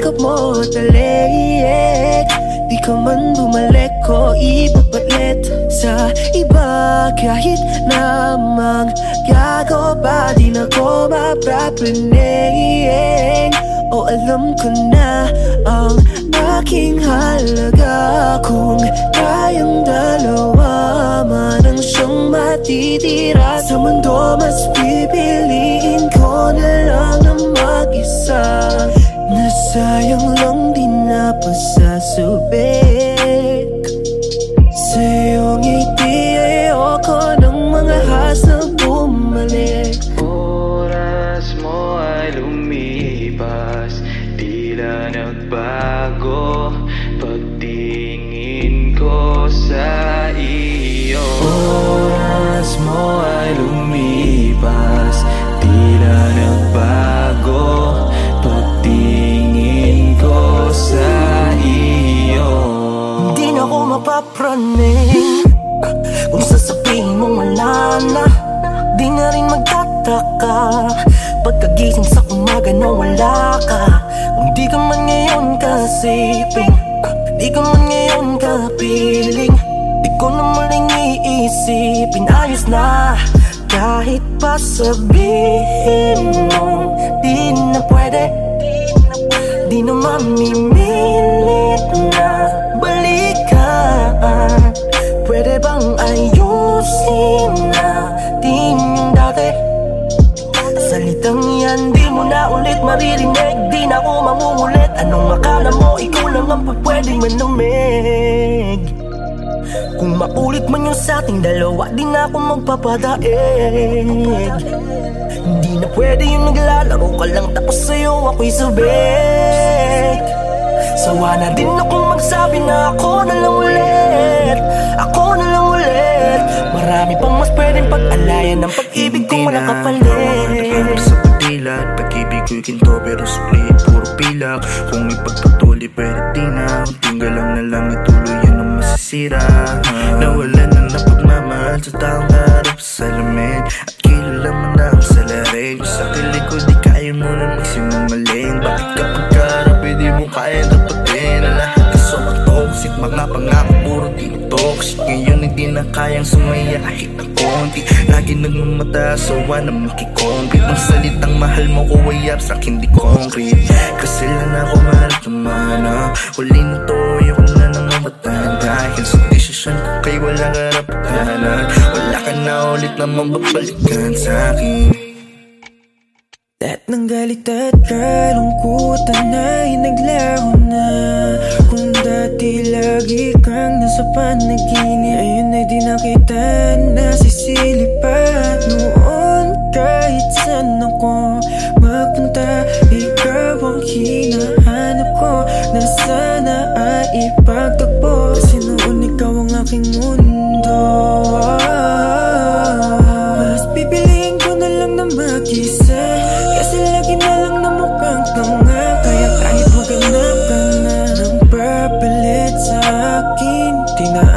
yakap mo talik Di ka man bumalik ko ipapalit Sa iba kahit namang Gago ba di na ko mapapaning O alam ko na ang aking halaga Kung tayong dalawa man ang siyang matitira. Sa mundo mas pipiliin ko na lang na mag-isa Nasayang lang din na pasasubik Sa iyong ngiti ayoko ng mga hasang bumalik. Oras mo ay lumipas Tila nagbago. Pagtingin ko sa iyo. Oras mo ay lumipas mapapraning. Kung sasabihin mo wala na Di na rin magtataka. Pagkagising sa umaga na wala ka Kung di ka man ngayon kasiping Di ka man ngayon kapiling Di ko na muling iisipin. Ayos na kahit pa sabihin mo Di na pwede. Di na mamimilit na balikan. Pwede bang ayusin natin yung dati? Salitang yan di mo na ulit maririnig. Di na ako mangungulit Anong akala mo? Ikaw lang ang pwedeng manamig Kung maulit man yung sa ating dalawa Di na ako magpapadaig. Hindi na pwede yung naglalaro ka lang Tapos sa'yo ako'y subik. Sawa na din akong magsabi na ako na lang ulit. Ako na lang ulit. Marami pang mas pwedeng pag-alayan ng pag-ibig kung wala kapalit. sa patilat Pag-ibig ko'y kinto pero split Puro pilak. Kung ipagpatuloy pwede di na. Tinggal lang na lang ituloy ang masisira Nawala na na pagmamahal sa taong harap sa salamin At kilala mo na ang salarin. Sa kilig ko di kaya mo na magsimumaling. Bakit kapag karap di mo kaya dapatin Ang lahat ay sobrang toxic Mga pangako puro di toxic. Ngayon hindi na kayang sumaya kahit ng konti. Lagi nagmamataas sawa na makikompit Ang salitang mahal mo ko ay abstract hindi concrete. Kasi lang ako mahal tumana Huli na to ayoko Dahil sa desisyon. Ko kay wala karapatanan Wala ka na ulit na mababalikan sa akin. Lahat ng galit at kalungkutan ay naglaho na. Kung dati lagi kang nasa panaginip Ngayon ay di na kita nasisilipat Noon kahit saan ako magpunta Ikaw ang hinahanap ko. Na sana ay ipagtagpo aking mundo. Mas pipiliin ko na lang na mag-isa. Kasi lagi na lang na mukhang tanga. Kaya kahit maganap ka na ng papalit sa akin Di na